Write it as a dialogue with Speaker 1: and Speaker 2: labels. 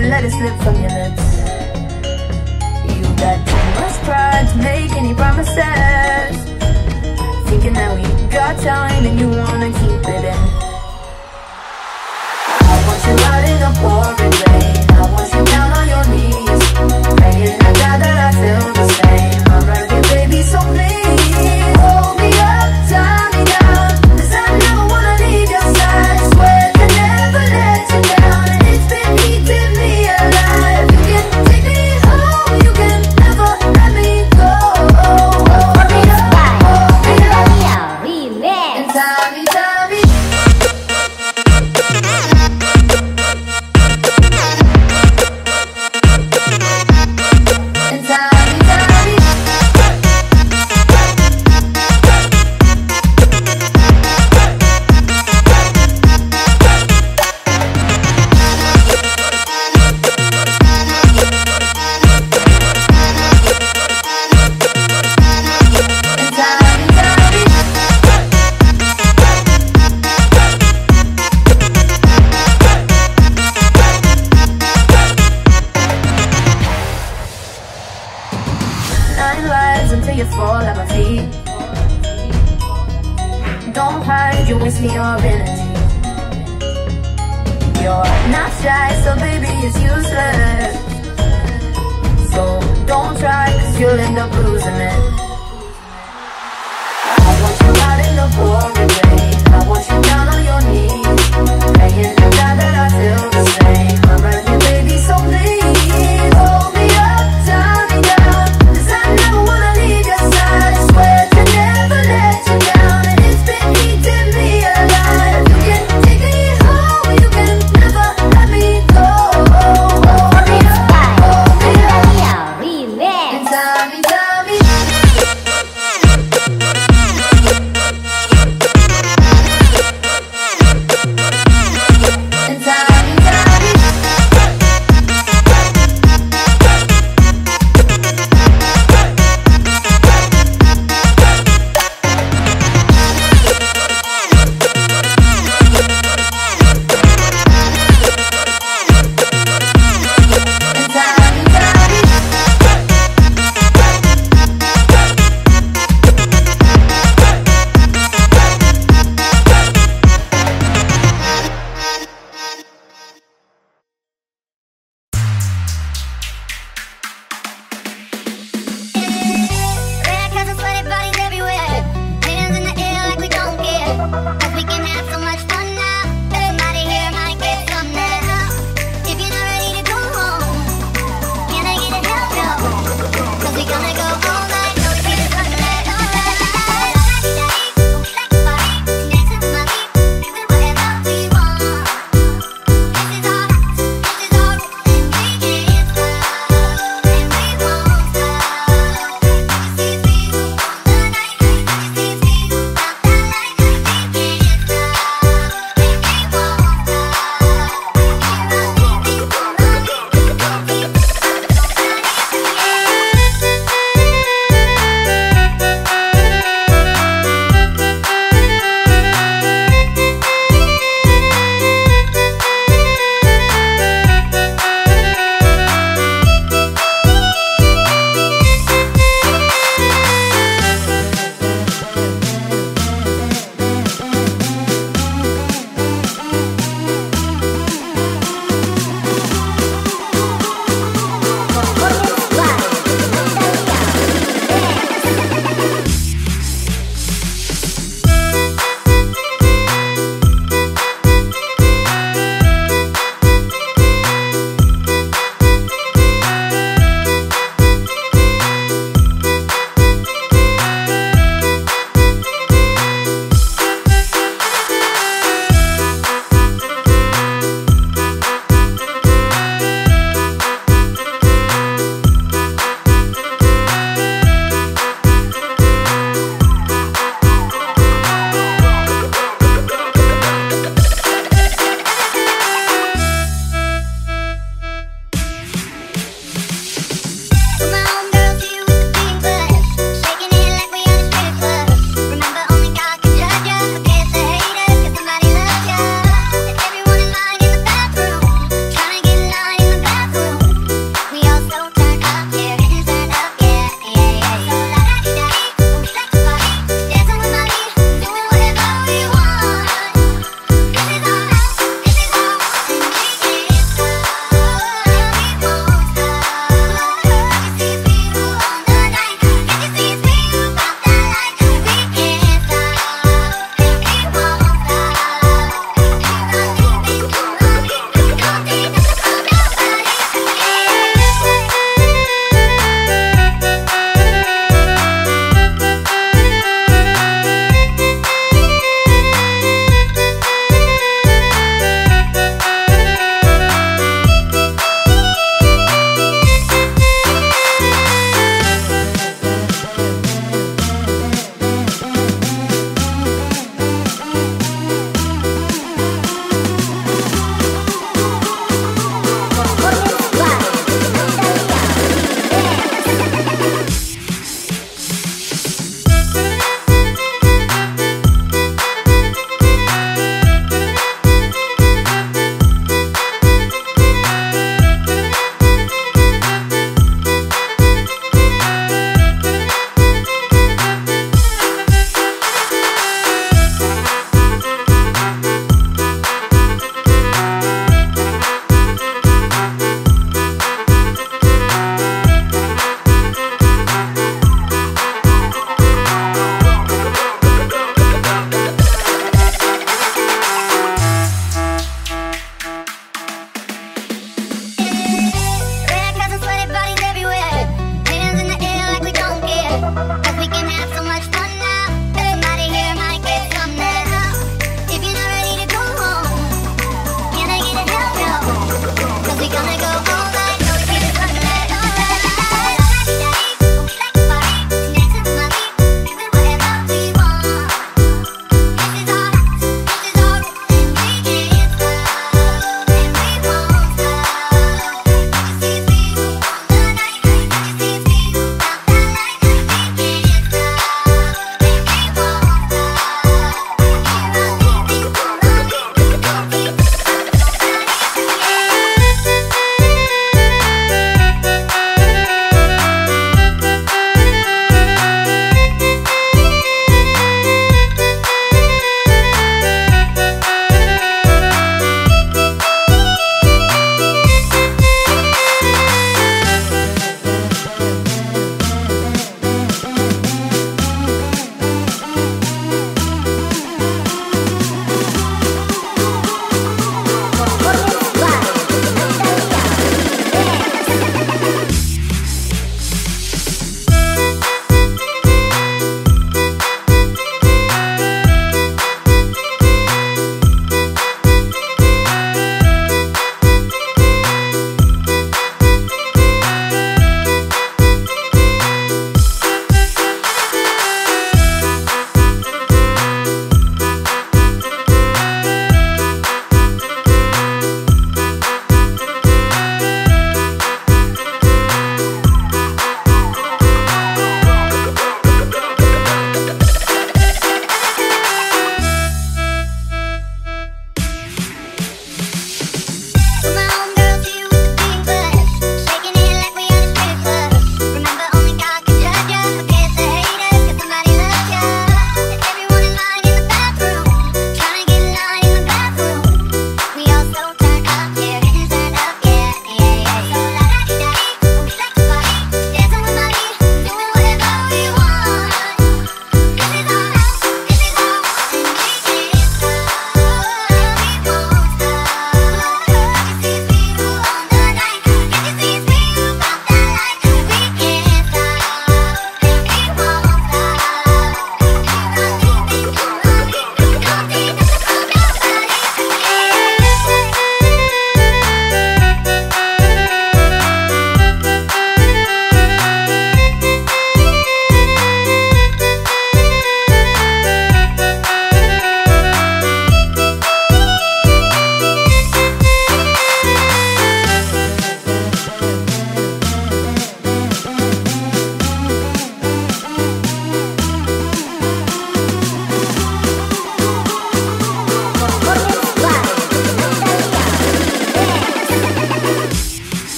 Speaker 1: you let it slip from your lips. You got too much pride to make any promises. Thinking that we got time and you wanna keep it in. I want you out in the pouring rain. I want you down on your knees, praying to God that I feel the same. You fall at my feet. Don't hide, you waste me your energy. You're not shy, so baby, it's useless. So don't try, cause you'll end up losing it. I want you out in the pouring rain. I want you down on your knees. Praying to that I feel the same.